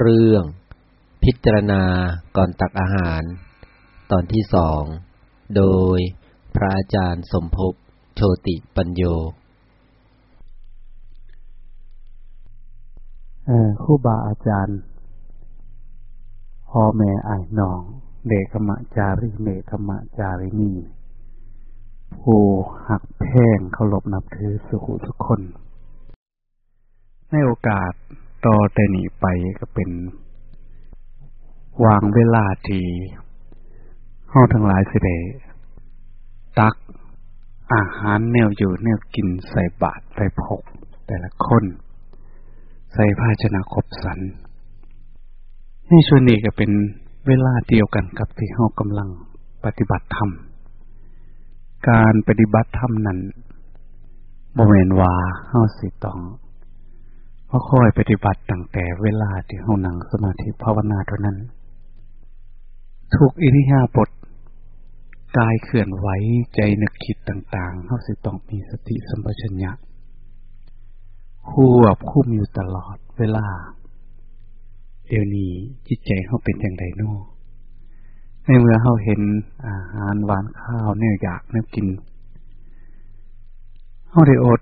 เรื่อง พิจารณาก่อนตักอาหาร ตอนที่สองโดยพระอาจารย์สมภพโชติปัญโยครูบาอาจารย์พ่อแม่อายน้องเด็กมะจาริเมธรรมจารินีผู้หักแพงเคารพนับถือสุขุทุกคน ในโอกาส ต่อแต่นี้ไปก็เป็น วางเวลาที่เฮาทั้งหลายสิได้ตักอาหารแนวอยู่แนวกินใส่บาตรใส่พกแต่ละคน ใส่ภาชนะครบสันในช่วงนี้ก็เป็นเวลาเดียวกันกับที่เฮากำลังปฏิบัติธรรม การปฏิบัติธรรมนั้นบ่แม่นว่าเฮาสิต้อง มาคอยปฏิบัติตั้งแต่เวลาที่เฮานั่งสมาธิภาวนาเท่านั้น ทุกอิริยาบถกายเคลื่อนไหวใจนึกคิดต่าง ๆเฮาสิต้องมีสติสัมปชัญญะควบคุมอยู่ตลอดเวลา เดี๋ยวนี้จิตใจเขาเป็นอย่างไรโน่ในเมื่อเขาเห็นอาหารหวานข้าวเนี่ยอยากเนี่ยกินเขาได้อด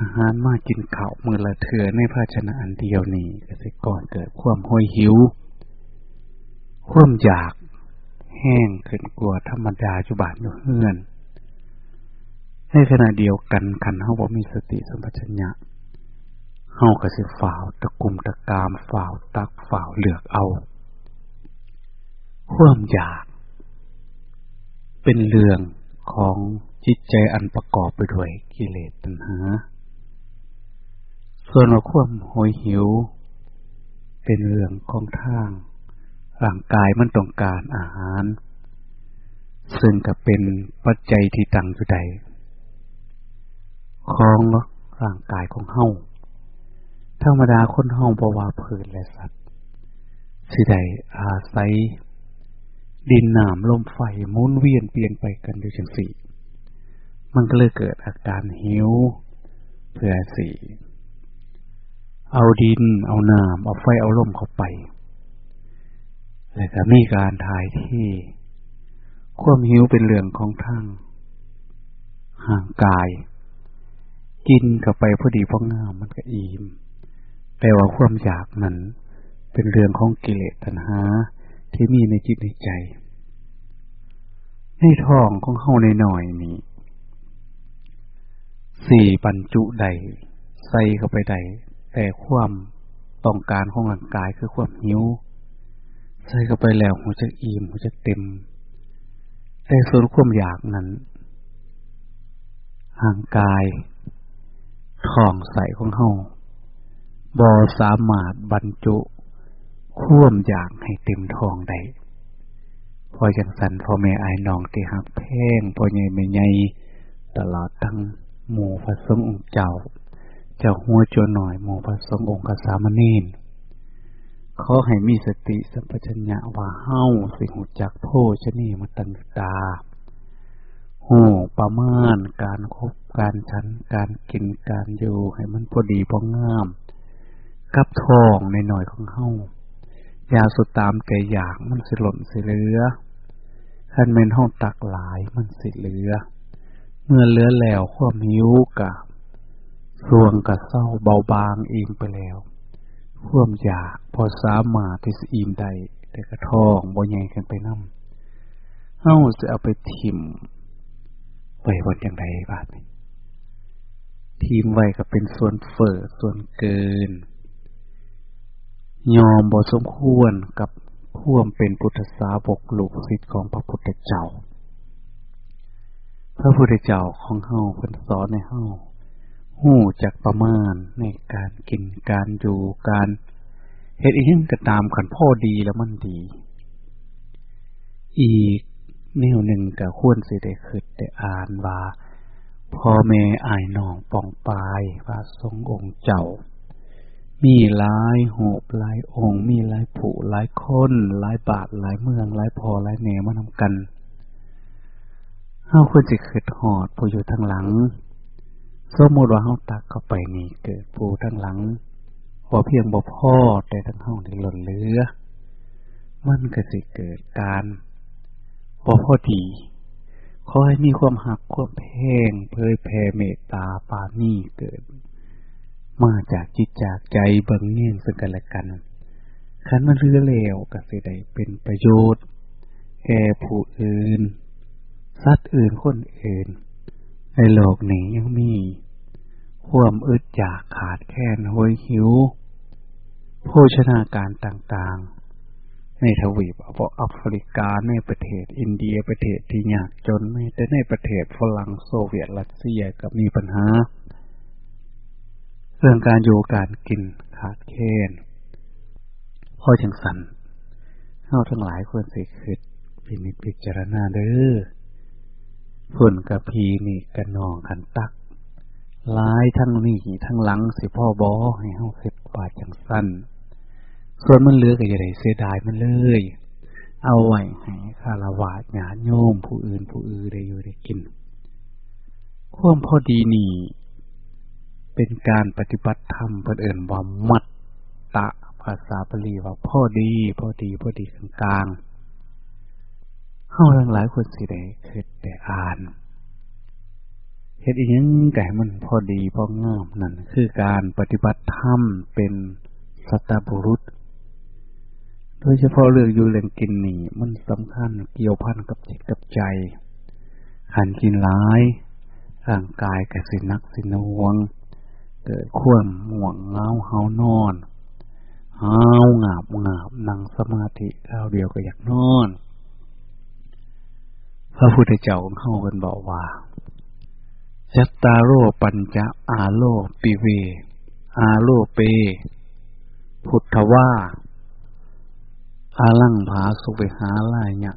อาหารมากินข้าวมือละเถือในภาชนะอันเดียวนี้ก็สิก่อนเกิดความห้อยหิว ความอยากแห้งขึ้นกลัวธรรมดาจุบานอยู่เฮือน ในขณะเดียวกันคันเฮาบ่มีสติสัมปชัญญะเฮาก็สิฝ่าวตะกุมตะกามฝ่าวตักฝ่าวเลือกเอาความอยาก เป็นเรื่องของจิตใจอันประกอบไปด้วยกิเลสตัณหา ส่วนว่าความโหยหิว เป็นเรื่องของทางร่างกายมันต้องการอาหาร ซึ่งก็เป็นปัจจัยที่ตั้งอยู่ใดของร่างกายของเฮาธรรมดาคนเฮาบว่าพืชและสัตว์สิได้อาศัย ดินน้ำลมไฟมุนเวียนเปลี่ยนไปกันอยู่จังสี่ มันก็เลยเกิดอาการหิว เพื่อสิ เอาดิน เอาน้ำเอาไฟเอาลมเข้าไป แล้วก็มีการถ่ายที่ความหิวเป็นเรื่องของทางห่างกาย กินเข้าไปพอดีพองามมันก็อิ่มแต่ว่าความอยากนั้นเป็นเรื่องของกิเลสตัณหาที่มีในจิตในใจ ในท้องของเฮาในหน่อยนี้สี่บรรจุใดใส่เข้าไปใด แต่ความต้องการของร่างกายคือความหิว ใส่เข้าไปแล้วหัวจะอิ่มหัวจะเต็ม แต่ส่วนความอยากนั้นห่างกายท้องใสของเฮาบ่สามารถบรรจุข่วมอยากให้เต็มท้องได้พอจังสันพ่อแม่อายน้องที่หักแพงพ่อใหญ่แม่ใหญ่ตลอดทั้งหมู่พระสงฆ์องค์เจ้า จ้าหัวจัวหน่อยหมู่พระสงฆ์องค์กสามเณรขอให้มีสติสัมปชัญญะว่าเฮ้าสิหูจักโพชนีมาตันตาโหประมาณการครบการชันการกินการอยู่ให้มันพอดีพองาม กับทองในหน่อยของเฮ้ายาสุดตามแต่อยากมันสิหล่นสิเหลือขันเมนห้องตักหลายมันสิเหลือ เมื่อเหลือแล้วความหิวกับ สวงกับเศร้าเบาบางอิ่มไปแล้วควมอยากพอสามารถที่สิอิ่มได้แต่กระทองบ่ใหญ่ขึ้นไปน้ำเฮาจะเอาไปทิมไว้วันอย่างไรบาดนี้ทีมไว้ก็เป็นส่วนเฟอส่วนเกิน ยอมบสมควรกับพ่วมเป็นพุทธสาวกลูกศิษย์ของพระพุทธเจ้า พระพุทธเจ้าของเฮาเพิ่นสอนในเฮา หู้จักประมาณในการกินการอยู่การเฮ็ดอีหยังก็ตามขันพ่อดีแล้วมันดี อีกแนวหนึ่งก็ควรสิได้คิดได้อ่านว่าพ่อแม่อายน้องปองปายว่าทรงองค์เจ้า มีหลายโหบหลายองค์ มีหลายผู้หลายคนหลายบาทหลายเมืองหลายพอหลายแหนมานำกันเฮาควรสิคิดฮอดผู้อยู่ทางหลัง สมมติว่าเฮาตักเข้าไปนี่เกิดผู้ทางหลังบ่เพียงบ่พ่อแต่ทั้งเฮาได้หล่นเหลือ มันก็สิเกิดการบ่พอดีขอให้มีความหักความแพงเผยแผ่เมตตาปานีเกิด มาจากจิตจากใจเบิ่งเนียงซึ่งกันและกันคันมันเรือเลวก็สิได้เป็นประโยชน์แก่ผู้อื่น สัตว์อื่นคนอื่น ในโลกนี้ยังมี ควมอึดอยากขาดแคลนห้อยหิว โภชนาการต่างๆ ในทวีปแอฟริกาในประเทศอินเดียประเทศที่ยากจนไม่แต่ในประเทศฝรั่งโซเวียตรัสเซียก็มีปัญหา เรื่องการอยู่การกินขาดแคลนพ่อจังสันเฮาทั้งหลายควรสิคิดพินิจพิจารณาเด้อฝนกับพีนี่กระนองขันตัก ลายทั้งนี้ทั้งหลังสิพ่อบอให้เฮาคิดว่าจังสั้น ส่วนมันเหลือก็อย่าได้เสียดายมันเลย เอาไว้ให้คารวะญาโยมผู้อื่นผู้อื่นได้อยู่ได้กินความพอดีนี่ เป็นการปฏิบัติธรรมเพื่อเอื่นว่ามัตตะภาษาบาลีว่าพอดี พอดี พอดีกลางๆเฮาทั้งหลายคนสิได้คิดได้อ่าน เฮ็ดอีหยังแก่มันพอดีพองามนั่นคือการปฏิบัติธรรมเป็นสัตบุรุษ โดยเฉพาะเรื่องอยู่เรื่องกินนี่ มันสำคัญเกี่ยวพันกับจิตกับใจขันกินร้าย ร่างกายกสินักสินวง เกิดข่วมห่วงเงาเฮานอนเฮางาบงาบนั่งสมาธิข้าวเดียวก็อยากนอน พระพุทธเจ้าของเขาเป็นบอกว่า ยัตตาโรปัญจะอาโลปิเว อาโลเป พุทธว่าอาลังภาสุเวหาลายเนี่ย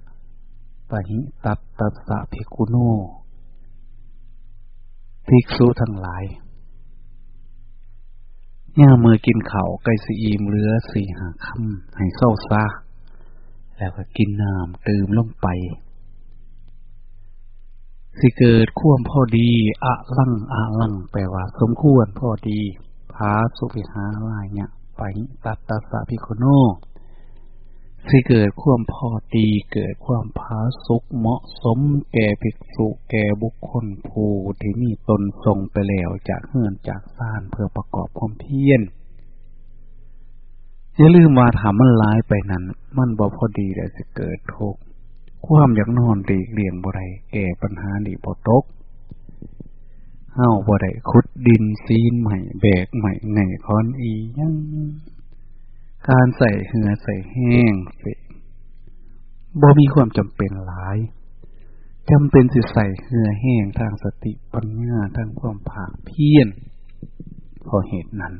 ปะหิตัตตัสสะภิกุโนภิกษุทั้งหลายย่ามือกินเขาไก่สีอีมเรือสีหาคำให้เศร้าซาแล้วก็กินน้ำตื่มลงไป สิเกิดข่วมพอดี อะลังอะลังแปลว่า สมควรพอดีพาสุภิหาลายเนี่ยไปตัตตาสะพิโคโนสิเกิดความพอดีเกิดความพาสุขเหมาะสมแก่ภิกษุแก่บุคคลผู้ที่มีตนทรงไปแล้วจากเฮือนจากซ่านเพื่อประกอบความเพียรอย่าลืมว่าถามมันลายไปนั้น มันบ่พอดีแล้วจะเกิดทุกข์ ความอยากนอนดีเลี่ยงบ่ไรแก่ปัญหาดีบ่ตกเฮาบ่ได้ขุดดินซีนใหม่แบกใหม่ไงคอนอียังการใส่เหือใส่แห้งสิบ่มีความจำเป็นหลายจำเป็นสิใส่เหือแห้งทางสติปัญญาทางความผาเพี้ยรพอเหตุนั้น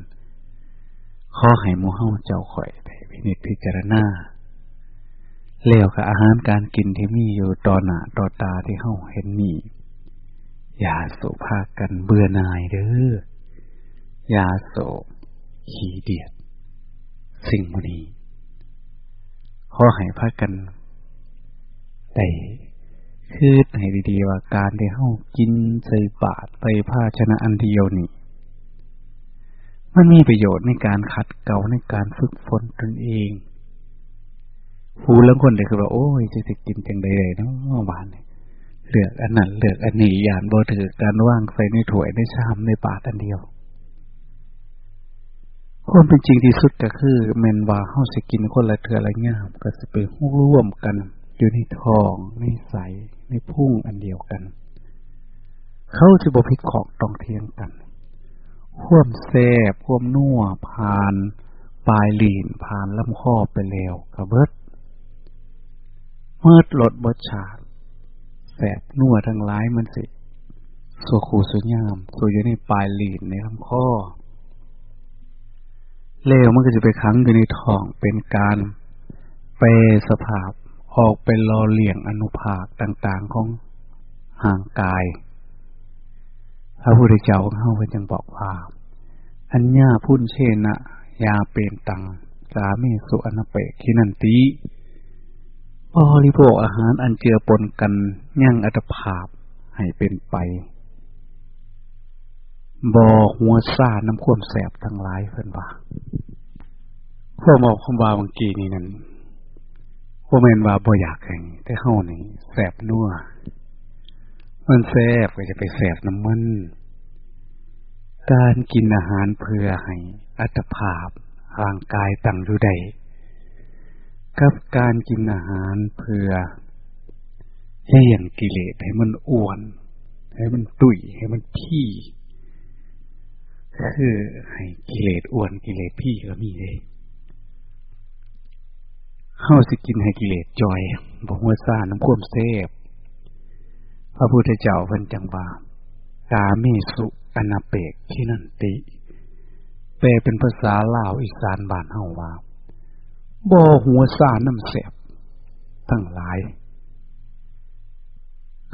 ข้อให้มูเฮาเจ้าข่อยไปพินิจพิจารณา แล้วกับอาหารการกินที่มีอยู่ต่อหน้าต่อตาที่เฮาเห็นนี่อย่าโศภากันเบื่อหน่ายเด้ออย่าโศขี้เดียด สิ่งมนี้ขอให้พากันได้คือให้ดีๆว่าการที่เฮากินใส่บาตรใส่ผ้าชนะอันเดียวนี่มันมีประโยชน์ในการขัดเกลาในการฝึกฝนตนเอง ผู้แล้วคนเด็กคือว่าโอ้ยจะจะกินจังใดๆเนาะหวานเลือกอันนั้นเลือกอันนี้ยานบ่ถือการว่างใส่ในถ้วยในชามในบาตรอันเดียวความเป็นจริงที่สุดก็คือแมนว่าเฮาสิกินคนละเถื่อละงาม ก็สิไปร่วมกัน อยู่ในทองในใสในพุ่งอันเดียวกัน เขาจะบ่พิดของตองเทียงกันข่วมแซบข่วมนัวผ่าน ปลายหลีนผ่านลำคอไปแล้วกระเบิด เมื่อลดบดฉาดแสบนัวทั้งหลายมันสิสัวคูสุญญามสัวอยู่ในปลายหลีนในลำคอเลวมันก็จะไปค้างอยู่ในท้องเป็นการเปสภาพออกเป็นรอเลี่ยงอนุภาคต่างๆของห่างกาย พระพุทธเจ้าของเขาจึงบอกว่า อัญญาพุ่นเชนะ ยาเป็นตัง สามีสุอนาเปกินันติ บริโภคอาหารอันเจือปนกันยั่งอัตภาพให้เป็นไปบ่หัวซ่าน้ำควมแสบทั้งหลายเพิ่นว่าพวกบอกคำว่าบางกีนี่นั่นพวกแมนว่าบ่อยากแข่งแต่เฮานี่แสบนัวมันแสบก็จะไปแสบน้ำมัน การกินอาหารเพื่อให้อัตภาพร่างกายตั้งอยู่ได้ กับการกินอาหารเพื่อเลี้ยงกิเลสให้มันอ้วน ให้มันตุยให้มันพี่ คือให้กิเลสอ้วนกิเลสพี่ก็มีเลยเฮาสิกินให้กิเลสจอยบ่หัวซ่าน้ำควมเซฟพระพุทธเจ้าเพิ่นจังว่ากาเมสุอนาเปกที่นันติ แปลเป็นภาษาลาวอีสานบ้านเฮาว่า บ่หัวซ่าน้ำแสบทั้งหลาย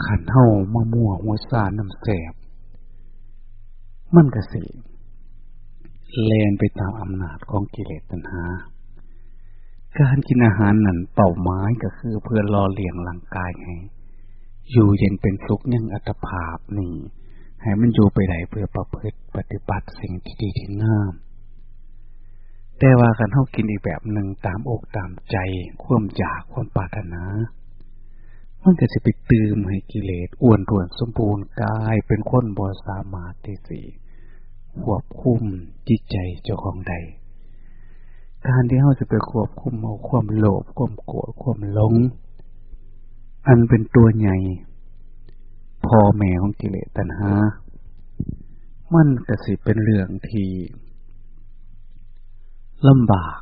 ขันเฮามามั่วหัวซ่าน้ำแสบมันก็สิแลนไปตามอำนาจของกิเลสตัณหา การกินอาหารนั่นเป้าหมายก็คือเพื่อรอเลี้ยงร่างกายให้ อยู่เย็นเป็นสุขยังอัตภาพนี่ ให้มันอยู่ไปได้เพื่อประพฤติปฏิบัติสิ่งที่ดีที่งาม แต่ว่าการเฮากินอีกแบบหนึ่งตามอกตามใจ ความอยากความปรารถนา มันก็จะไปตืมให้กิเลสอ้วนรวนสมบูรณ์กายเป็นคนบ่สามารถที่สิควบคุมจิตใจเจ้าของใด การที่เราจะไปควบคุมเอาความโลภความโกรธความหลง อันเป็นตัวใหญ่พ่อแม่ของกิเลสตัณหา มันก็สิเป็นเรื่องที่ ลำบาก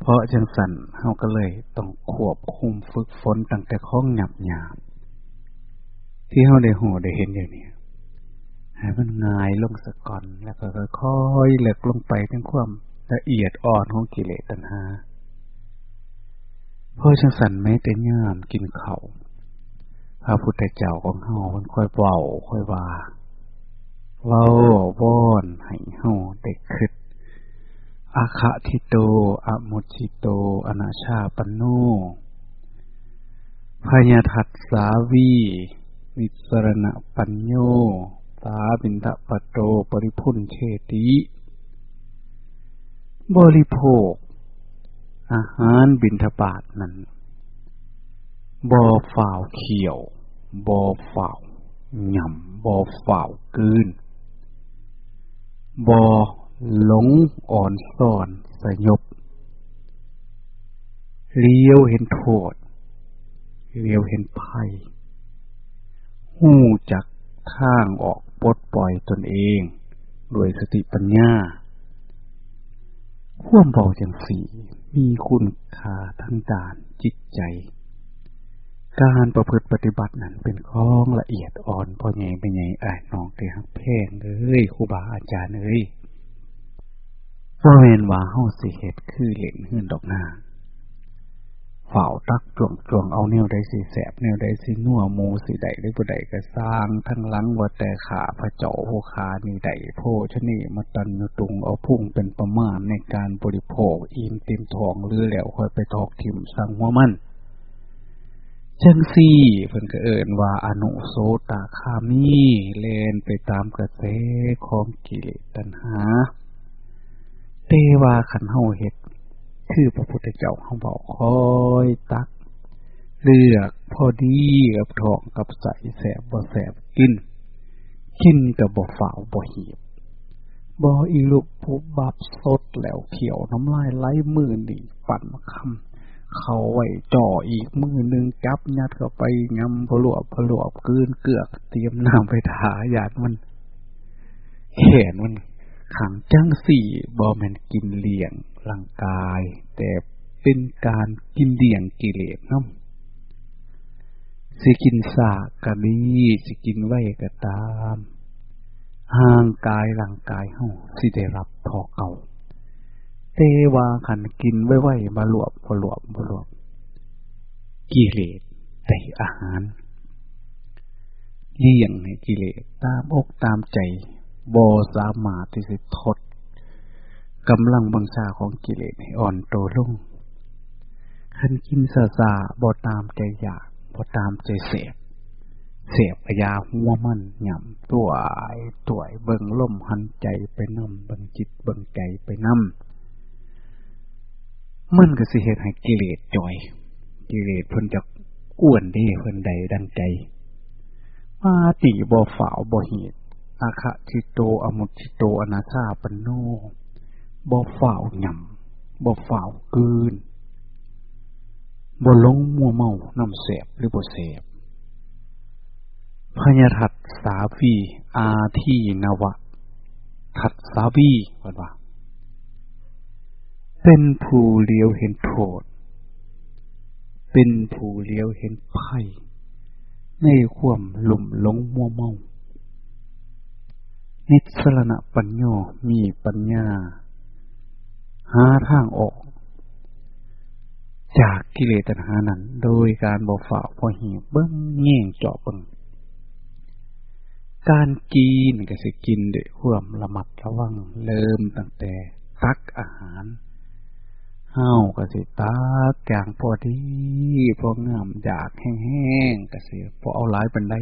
เพราะจังสันเฮาก็เลยต้องควบคุมฝึกฝนตั้งแต่ข้องหยับหยาบที่เฮาได้หูได้เห็นอย่างนี้ให้มันง่ายลงสะก่อนแล้วก็ค่อยๆเล็กลงไปทั้งความละเอียดอ่อนของกิเลสตัณหาเพราะจังสันไม่แต่ย่ามกินเขา่าพระพุทธเจ้าของเฮามันค่อยเบาค่อยว่าเว้าว่อนให้เฮาได้คิด อาคาทิโต อมุชิโต อนาชาปโนพยาทัตสาวีวิสรณปัญโย สาบินทะปโต ปริพุนเชติ บริโภค อาหารบินทบาทนั้น บอฝ่าวเขียว บอฝ่าวหย่ำบอฝ่าวกืน บอ หลงอ่อนซ่อนสยบเลี้ยวเห็นโทษเลี้ยวเห็นภัยหูจักทางออกปลดปล่อยตนเองด้วยสติปัญญาข่วมเบาจังสีมีคุณค่าทั้งด่านจิตใจ การประพฤติปฏิบัตินั้นเป็นข้องละเอียดอ่อนพอไงไปไงอ่านน้องเตียงแพงเอ้ยครูบาอาจารย์เอ้ย ว่าเวนว่าเฮาสิเหตุคือเหล่นหื่นดอกหน้าเฝ้าตักจวงจวงเอาแนวใดสิแสบแนวใดสินัวมูสิใดหรือบ่ใดก็สร้างทั้งลังว่าแต่ขาพระเจ้าโหคานี่ใดโพชนีมาตันตุงเอาพุ่งเป็นประมาณในการบริโภคอิ่มเต็มท้องหรือแล้วค่อยไปทอกถิ่มสั่งหัวมันจังซี่เพิ่นก็เอิ่นว่าอนุโสตาคามีเลนไปตามกระแสของกิเลสตัณหา เตว่าขันเฮาเห็ด คือพระพุทธเจ้าเขาบอกคอยตัก เลือกพอดีกับทองกับใสแสบบ่แสบกิน กินกับบ่ฝ่าวบ่หีบบ่อีลุกผู้บับสดแล้วเขียวน้ำลายไหลมือนี่ปั่นคำเขาไว้จ่ออีกมือหนึ่งจับยัดเข้าไปงำพลวบพลวบกืนเกือกเตรียมน้ำไปถาหยาดมันแขนมัน ขังจังสี่บอแมนกินเลี้ยงร่างกาย แต่เป็นการกินเลี้ยงกิเลสน้ำสิกินสากกะดีสิกินไว้ก็ตามห่างกายร่างกายเฮาสิได้รับทอเก่าเตวาขันกินไว้ไว้มาหลวบมาหลวบมาหลวบกิเลสได้อาหารเลี้ยงให้กิเลสตามอกตามใจ บสามารถที่จะทดกำลังบังชาของกิเลสให้อ่อนโตลงคันกินซาซาบอตามใจอยากบอตามใจเสพเสียบกระยาหัวมันหย่ำตัวไอตัวเบิ่งล่มหันใจไปนำเบิ่งจิตเบิ่งใจไปนำมันก็สิเหตุให้กิเลสจ่อย กิเลสเพิ่นจะอ้วนดีเพิ่นใดดังใจมาติบ่ฝ่าวบ่เหตุ อาคะชิโตอมุชิโตอนาชาปโนบ่ฝ่าวหย่ำบ่ฝ่าวกืนบ่ลงมัวเมาน้ำเสบหรือบ่เสบพญทัตสาวีอาทีนวะ ทัตสาวีว่าว่า เป็นผู้เลี้ยวเห็นโทษ เป็นผู้เลี้ยวเห็นไพ่ในความหลุ่มหลงมัวเมา นิสรณะปัญญามีปัญญา หาทางออก จากกิเลสตัณหานั้น โดยการบอกฝ่าพอหีเบิ้งแง่งเจาะเบิ้งการกินก็สิกินด้วยความระมัดระวังเริ่มตั้งแต่ตักอาหารเฮาก็สิตักอย่างพอดีพองามอยากแห้งๆก็สิพอเอาหลายเป็นได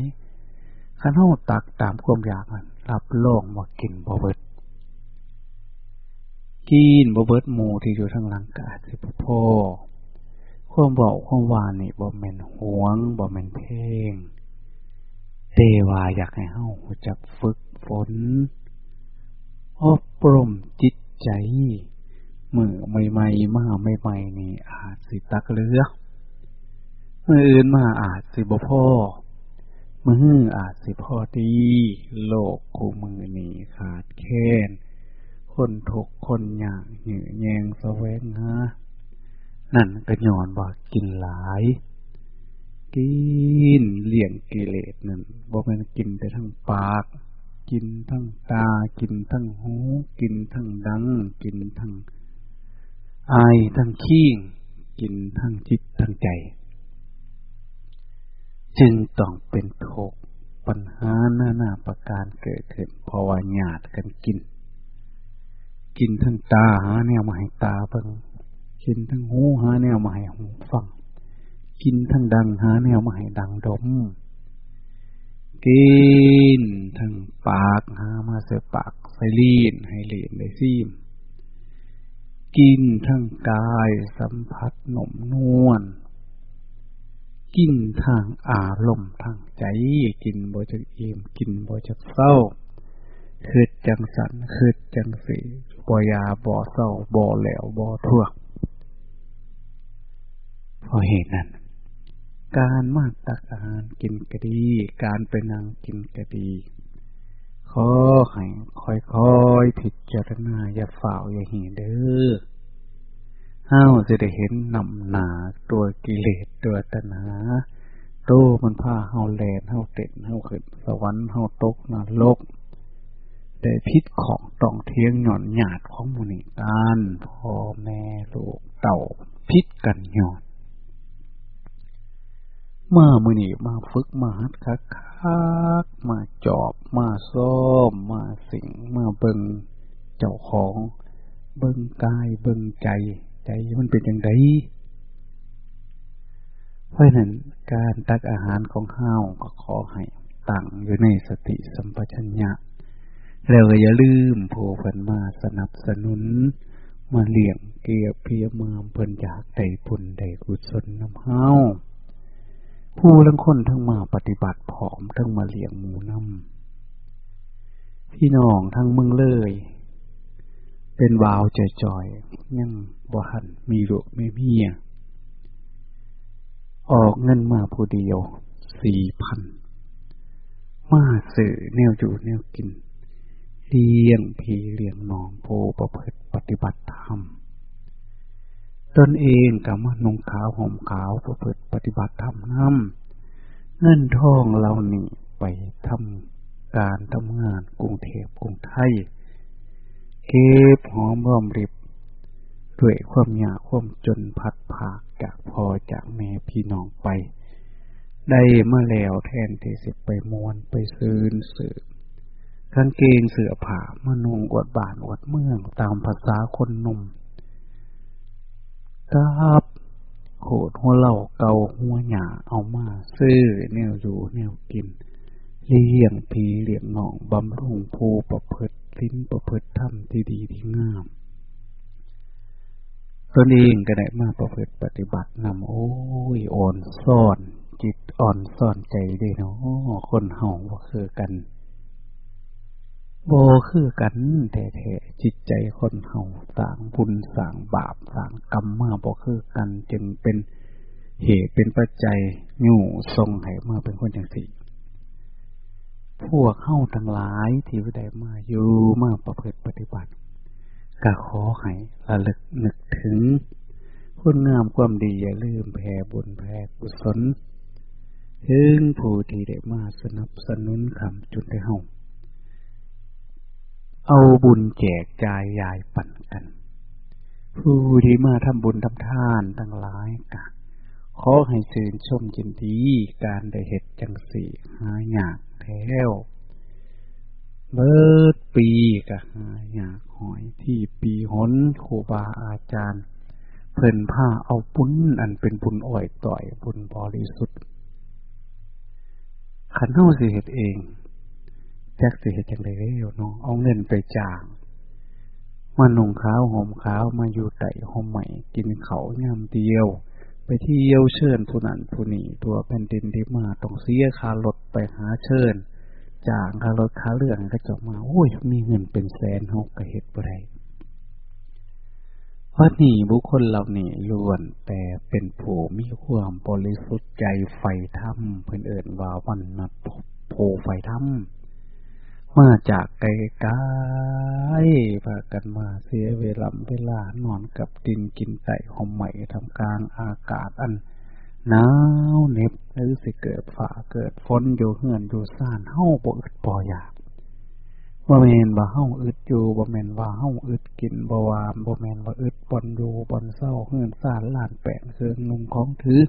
คันเฮาตักตามความอยากมัน รับรองว่ากินบ่เบิดกินบ่เบิดหมูที่อยู่ทางหลังกาสิบ่พอความเว้าความวานนี่บ่แม่นหวงบ่แม่นเพลงเตวาอยากให้เฮาจักฝึกฝนอบรมจิตใจมือใหม่ๆมาใหม่ๆนี่อาจสิตักเลือกมืออื่นมาอาจสิบ่พ่อ มืออาจสิพอดี โลกคู่มือนี่ขาดแค้นคนทุกคนอย่างเหนื่อแยงสแสวงหานั่นก็ย้อนว่ากินหลาย กินเลี่ยงกิเลสนั่นบ่แม่นกินแต่ทั้งปาก กินทั้งตา กินทั้งหู กินทั้งดัง กินทั้งไอทั้งขี้งกินทั้งจิตทั้งใจ จึงต้องเป็นทุกปัญหาหน้าหน้าประการเกิดขึ้นเพราะว่าหยาดกันกิน กินทั้งตาหาแนวมาให้ตาเบิ่งกินทั้งหูหาแนวมาให้หูฟัง กินทั้งดังหาแนวมาให้ดังดม กินทั้งปากหามาใส่ปากใส่ลีนให้เลียนได้ซีม กินทั้งกายสัมผัสหนมนวล กินทางอารมณ์ทางใจ กินบ่จักเอมกินบ่จักเศร้าคืดจังสันคืดจังสีบ่ยาบ่เศร้าบ่แหลวบ่ทั่วเพราะเหตุนั้น การมากตักอาหารกินก็ดี การไปนั่งกินก็ดีขอให้ค่อยๆผิดจารณาอย่าฝ่าวอย่าหีเด้อ เฮาจะได้เห็นนำหนาตัวกิเลสตัวตัณหาโตมันพาเฮาแลนเฮาเต้นเฮาขึ้นสวรรค์เฮาตกนรกแต่พิษของตองเทียงหย่อนหยาดของมูนิการพ่อแม่ลูกเต่าพิษกันหย่อนมามือนี่มาฝึกมาหัดคักคักมาจอบมาซ้อมมาสิงมาเบิงเจ้าของ เบิงกายเบิงใจ ใจมันเป็นอย่างไรเพราะนั้นการตักอาหารของห้าวก็ขอให้ตั้งอยู่ในสติสัมปชัญญะแล้วอย่าลืมผู้เพิ่นมาสนับสนุน มาเลี้ยงเกียรเพียมามเพิ่นอยากได้บุญได้กุศลน้ำห้าวผู้ทั้งคนทั้งมาปฏิบัติผอมทั้งมาเลี้ยงหมูน้ำพี่น้องทั้งมึงเลย เป็นวาวจ่อยๆยังบ่หันมีลูกไม่มีออกเงินมาผู้เดียวสี่พันมาสื่อแนวอยู่แนวกินเลี้ยงพีเลี้ยงน้องโพประพฤติปฏิบัติธรรมตนเองกับมานุ่งขาวห่มขาวประพฤติปฏิบัติธรรมน้ำเงินทองเรานี่ไปทำการทำงานกรุงเทพกรุงไทย เก็บหอมรอมริบ ด้วยความยากความจนพัดผากจากพอจากแม่พี่น้องไป ได้มาแล้วแทนที่สิไปมวนไปซื้นสือกางเกงเสือผ้ามานุงอวดบ้านอวดเมืองตามภาษาคนนุ่มกับโขดหัวเหล่าเกาหัวหยาเอามาซื้อแนวอยู่แนวกิน เลี้ยงผีเลี้ยงหนองบำรุงภูประพฤติ ลิ้นประพฤติธรรมที่ดีที่งามตนเองก็ได้มาประพฤติปฏิบัตินำโอ้ยอ่อนซ่อน จิตอ่อนซ่อนใจได้เนาะคนเฮาบ่คือกันโบคือกันแท้ๆจิตใจคนเฮาสางบุญสางบาปสางกรรมมาบ่คือกัน จึงเป็นเหตุเป็นปัจจัยอยู่ทรงให้มาเป็นคนจังสี่ พวกเฮาทั้งหลายที่ได้มาอยู่มาประพฤติปฏิบัติก็ขอให้ระลึกนึกถึงคุณงามความดีอย่าลืมแผ่บุญแผ่กุศลถึงผู้ที่ได้มาสนับสนุนคำจุดได้เฮาเอาบุญแจกจ่ายยายปั่นกัน ผู้ที่มาทำบุญทำทานทั้งหลายกะขอให้สื่นชมยินดีการได้เหตุจังสีหายาก แถวเบิดปีกะหายากหอยที่ปีหนครูบาอาจารย์ เพิ่นผ้าเอาบุญอันเป็นบุญอ่อยต่อยบุญบริสุทธิ์ขันเฮาสิเหตุเองแจักสิเหตุจังไดเร็วเนาะเอาเงินไปจ้างมาหนุ่งขาวห่มขาวมาอยู่ไต่ห่มใหม่กินเขาย่ำเดียว ไปที่เยี่ยวเชิญผู้นั้นผู้นี้ตัวแผ่นดินที่มาต้องเสียคารถไปหาเชิญจ้างคารถคาเรื่องก็จบมาโอ้ยมีเงินเป็นแสนหกกระเหตุบ่ได้วัดนี้บุคคลเหล่านี้ล้วนแต่เป็นผู้มีความบริสุทธิ์ใจไฟธรรมเพื่อนเอิญว่าวันนัดโพไฟธรรม มาจากไกลไกลพากันมาเสียเวลาเวลานอนกับดินกินไต่หอมใหม่ทำกลางอากาศอันหนาวเหน็บหรือสิเกิดฝ่าเกิดฝนอยู่เฮือนอยู่ซ่านเฮ้าบ่อึดบ่อยากบ่แมนว่าเฮ้าอึดอยู่บ่แมนว่าเฮ้าอึดกินบ่วามบ่แมนว่าอึดบอนอยู่บอนเศร้าเฮือนซ่านลานแปะเครื่องนุ่งของถือ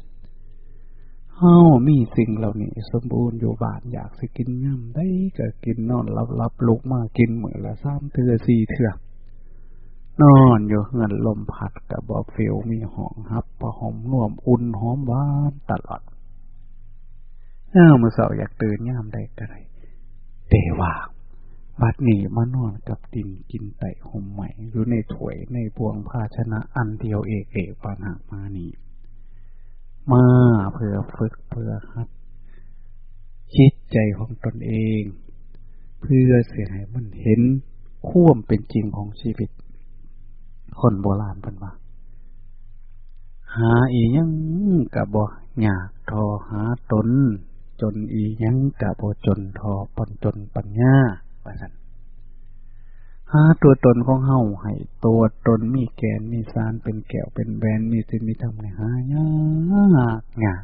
เฮามีสิ่งเหล่านี้ สมบูรณ์อยู่บ้านอยากสิกินย่ำได้ก็กินนอนรับรับลุกมากินเหมือนละสามเถื่อสี่เถื่อนอนอยู่เฮือนลมพัดกับบอฟิลมีห้องฮับประหอมน่วมอุ่นหอมหวานตลอดเอ้ามื่อเสาร์อยากตื่นย่ำได้ก็ได้แต่ว่าบัดนี้มานอนกับดินกินไต่หอมใหม่อยู่ในถ้วยในพวงภาชนะอันเดียวเอกเอกปานามานี มาเพื่อฝึกเพื่อฮัดคิดใจของตนเอง เพื่อเสียให้มันเห็นข่วมเป็นจริงของชีวิต คนโบราณเป็นว่าหาอียังกะบ่อยากทอหาตน จนอียังกะบ่จนทอปนจนปัญญาว่าสัน หาตัวตนของเฮาให้ตัวตนมีแกนมีสารเป็นแก้วเป็นแบนมีสินมีธรรมในหายากยาก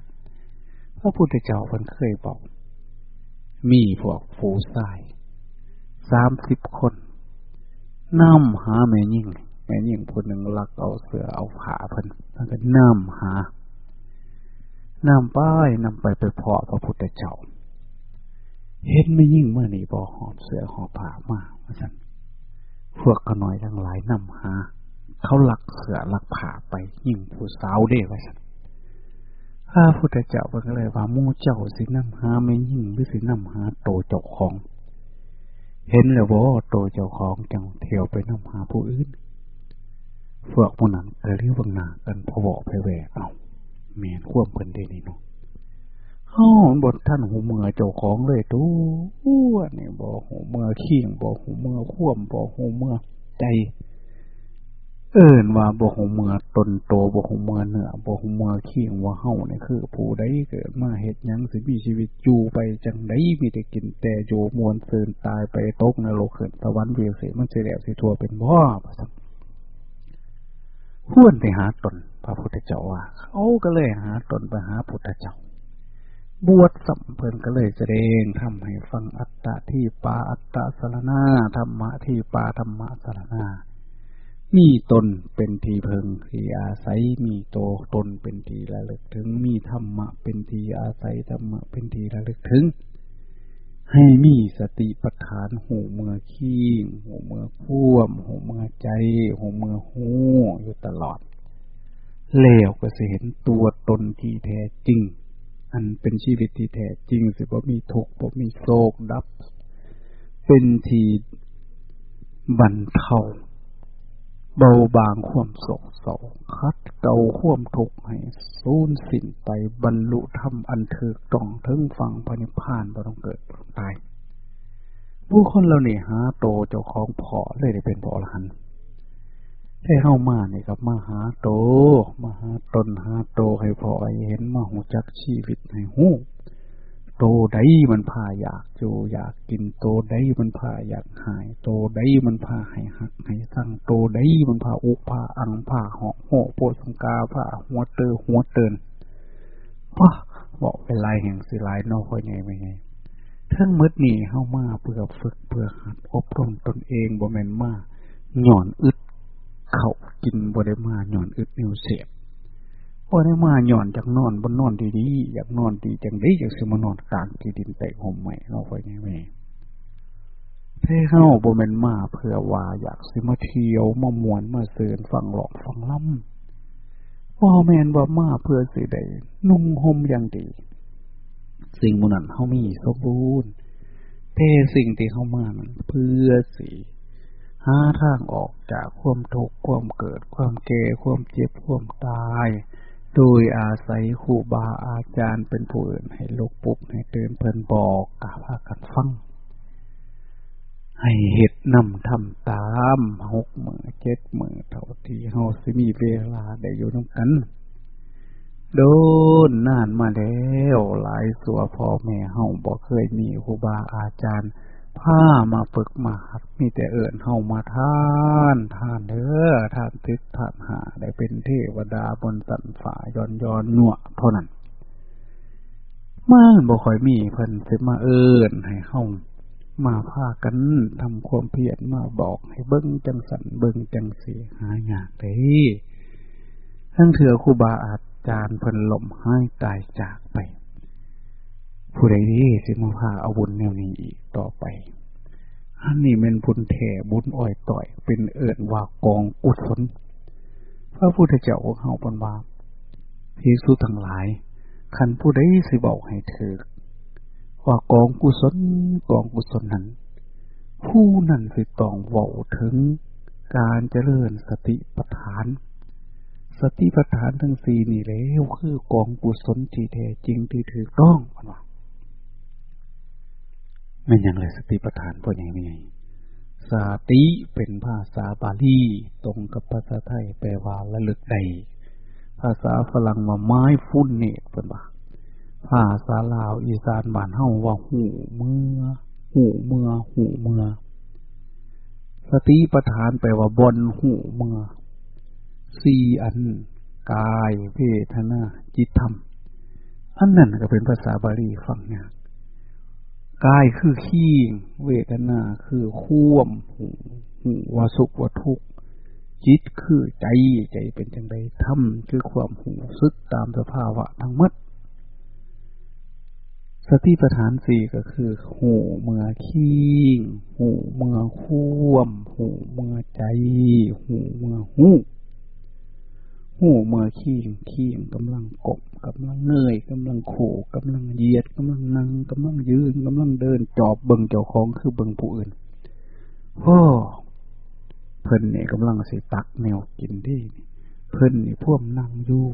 พระพุทธเจ้าเพิ่นเคยบอก มีพวกฝูสายสามสิบคนน้ำหาแม่ยิ่งแม่ยิ่งคนหนึ่งลักเอาเสือเอาผาเพิ่นแล้วก็น้ำหาน้ำป้ายนำไปไปเพาะพระพุทธเจ้าเห็นไม่ยิ่งเมื่อนี้บอหอบเสือหอบผามาว่าสั่น พวกขน้อยทั้งหลายนำหา เขาหลักเสือหลักผ่าไปยิ่งผู้สาวเด้ไว้สันข้าพุทธเจ้าเพิ่งเลยว่ามู่เจ้าสินำหาไม่ยิ่งหรือสินำหาโตเจ้าของ เห็นแล้วบ่โตเจ้าของจังเที่ยวไปนำหาผู้อื่นพวกผู้นั้นก็เรียกว่านากันพอบอกไปแหวเอาเมียนควบเพิ่นได้นี่เนาะ ฮ้อนบทท่านหูเมื่อเจ้าของเลยตัวนี่บ่หูเมื่อขี้งบ่หูเมื่อคว่ำบ่หูเมื่อใจ เอินว่าบ่หูเมื่อตนโตบ่หูเมื่อเหนือบ่หูเมื่อขี้งว่าเฮานี่คือ ผู้ใดเกิดมาเฮ็ดหยังสิมีชีวิตอยู่ไปจังไดมีแต่กินแต่อยู่มวนเซินตายไปตกนรกเขึ้นสวรรค์เวียเสมันสิแล้วสิทัวเป็นบ่ว่าซั่นควรไปหาตนพระพุทธเจ้าว่าเขาก็เลยหาตนไปหาพุทธเจ้า บวชสัมเพลินก็เลยแสดงทำให้ฟังอัตตะที่ปาอัตตะสารนาธรรมะที่ปาธรรมะสารนามีตนเป็นทีเพิงที่อาศัยมีโตตนเป็นทีระลึกถึงมีธรรมะเป็นทีอาศัยธรรมะเป็นทีระลึกถึง ให้มีสติปัฏฐานหูเมื่อขี้หูเมื่อพ่วมหูเมื่อใจหูเมื่อหูอยู่ตลอดแล้วก็สิเห็นตัวตนที่แท้จริง อันเป็นชีวิตที่แท้จริงสิบ่มีทุกข์บ่มีโศกดับ เป็นทีบรรเทาเบาบางความโศกเศร้าคัดเกาความทุกข์ให้สูญสิ้นไปบรรลุธรรมอันถือต้องถึงฝั่งพระนิพพานบ่ต้องเกิดบ่ต้องตายผู้คนเราเนี่ยหาโตเจ้าของพอเลยได้เป็นพระอรหันต์ ได้เข้ามาเนี่ยกับมาหาโต มาหาตนหาโตให้พอเห็นมาหูจักชีวิตให้หูโตได้มันพาอยากจูอยากกินโตได้มันพาอยากหาย โตได้มันพาให้หักให้สั่งโตได้มันพาอุพาอังพาหอกโหโปสังกาพาหัวเตอหัวเตือนป้าบอกเป็นลายแห่งสิลายนอกคอยไงไม่ไงทั้งมืดนี่เข้ามาเพื่อฝึกเพื่อหัดอบรมตนเองบ่แม่นมาหย่อนอึด เขากินบ่ได้มาหย่อนอึดนิ้วเสียบบ่ได้มาหย่อนจากนอนบนนอนดีๆอยากนอนดีจังได้อยากสิมานอนกลางที่ดินแตกห่มใหม่เราไปไงแม่เท่เฮาบ่แม่นมาเพื่อว่าอยากสิมาเที่ยวมามวนมาเสือนฟังหลอกฟังล่ำพ่อแม่นว่ามาเพื่อสิได้นุ่งห่มอย่างดี สิ่งมูนั้นเฮามีสมบูรณ์แต่สิ่งที่เฮามานั้นเพื่อสิ หาทางออกจากความทุกข์ความเกิด ความแก่ความเจ็บความตาย โดยอาศัยครูบาอาจารย์เป็นผู้อื่นให้ลุกปุกให้เตือนเพิ่นบอกกาพากันฟัง ให้เห็ดนำทำตามหกมือเจ็ดมือเท่าที่เฮาสิมีเวลาได้อยู่น้ำกัน โดนนานมาแล้ว หลายสัวพ่อแม่เฮาบ่เคยมีครูบาอาจารย์ ผ้ามาฝึกมาหัดมีแต่เอิ่นเฮามาท่านท่านเด้อท่านตึกท่านหาได้เป็นเทวดาบนสันฝ่าย้อนย้อนหนวเท่านั้นมาบ่ค่อยมีเพิ่นสิมาเอิ่นให้เฮามาพากันทำความเพียรมาบอกให้เบิ้งจังสันเบิ้งจังสีหายากเด้ทั้งเถื่อครูบาอาจารย์เพิ่นล่มให้ตายจากไป ผู้ใดนี้สิมาพาเอาบุญแนวนี้อีกต่อไปอันนี้เป็นบุญแถ่บุญอ่อยต่อย เป็นเอิญว่ากองอุศลพระพุทธเจ้าของเฮาปนว่าภิกษุทั้งหลาย คันผู้ใดสิบอกให้เถิดว่ากองกุศลกองกุศลนั้น ผู้นั้นสิต้องเว้าถึงการเจริญสติปัฏฐาน สติปัฏฐานทั้งสี่นี่แล้วคือกองกุศลที่แท้จริงที่ถูกต้องมันว่า ไม่ยังเลยสติปัฏฐานพวกอย่างนี้สาติเป็นภาษาบาลีตรงกับภาษาไทยแปลว่าระลึกใด ภาษาฝรั่งว่าไม้ฟุ้นเนตเป็นว่าภาษาลาวอีสานบ้านเฮาว่าหูเมื่อ หูเมื่อ หูเมื่อ สติปัฏฐานแปลว่าบนหูเมื่อสี่อันกายเวทนาจิตธรรม อันนั้นก็เป็นภาษาบาลีฟังยาก กายคือขี้เวทนาคือข่วมหูหูว่าสุขว่าทุกข์จิตคือใจใจเป็นจังไดธรรมคือความหูซึกตามสภาวะทั้งหมดสติปัฏฐานสี่ก็คือ หูเมื่อขี้หูเมื่อข่วมหูเมื่อใจ หูเมื่อหู หูเมื่อขี้ขี้กำลังกบกำลังเนื่อยกำลังขู่กำลังเหยียดกำลังนั่งกำลังยืนกำลังเดิน จอบเบิ่งเจ้าของคือเบิ่งผู้อื่นพ่อเพิ่นนี่กำลังสิตักแนวกินที่เพิ่นนี่พ่วมนั่งอยู่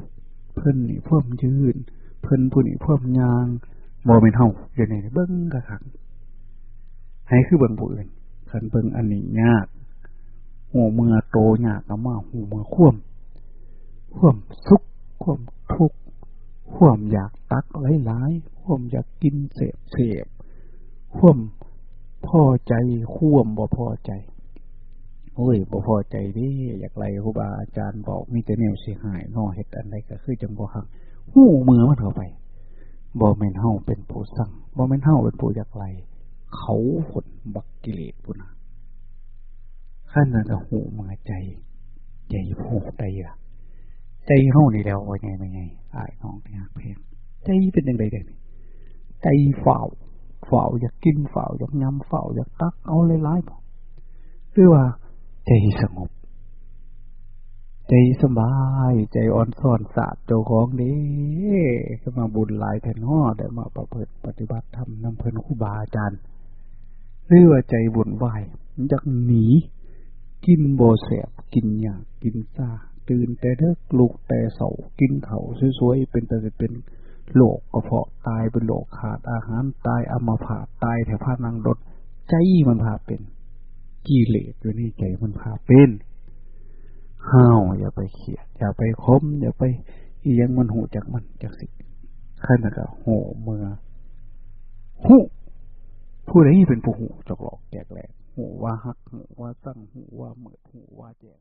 เพิ่นนี่พ่วมยืน เพิ่นผู้นี่พ่วมยางบ่เป็นเฮาอยู่ในเบิ่งกระคักให้คือเบิ่งผู้อื่นคันเบิ่งอันนี้ยากหัวเมื่อโตยากก็มาหูเมื่อคว่ำ ควมสุขควมทุกข์ควมอยากตักหลายๆควมอยากกินเสพเสพควมพอใจข่วมบ่พอใจโอ้ยบ่พอใจดิอยากไรครูบาอาจารย์บอกมีแต่แนวเสียหายนอเห็ดอันใดก็คือจังบ่หักหูมือมันเข้าไปบ่แม่นเฮาเป็นผู้สั่งบ่แม่นเฮาเป็นผู้อยากไรเขาผลบักกิเลสพุ่นนะขั้นนั้นก็หูมาใจ ใจผูกใจล่ะ ใจเฮานี่แล้วว่าไงว่าไงอายน้องเนี่ยเพลงใจเป็นยังไงเด็กใจเฝ้าเฝ้าอยากกินเฝ้าอยากยำเฝ้าอยากตักเอาหลายๆบ่หรือว่า ใจสงบ ใจสบาย ใจอ่อนซ่อนสะอาดเจ้าของเด้ก็มาบุญหลายแผ่นห่อได้มาประพฤติปฏิบัติธรรมนำเพลินครูบาอาจารย์หรือว่าใจบุญไหวอยากหนี กินโบแสบกินยากกินซา ตื่นแต่เด็กลุกแต่เสากินเขาสวยๆเป็นแต่จะเป็นโรคกระเพาะตายเป็นโรคขาดอาหารตายอัมาพาตตายแถวผ้านังรถใจมันพาเป็นกิเลสอยู่นี่ใจมันพาเป็นห้าวอย่าไปเขียดอย่าไปคมอย่าไปอียังมันหูจากมันจากสิขั้นกับโหเมื่อหูผู้ใดเป็นผู้หูจกหลอกแจกแหลกหูว่าฮักหูว่าตั้งหูว่าเหมิดหูว่าแจง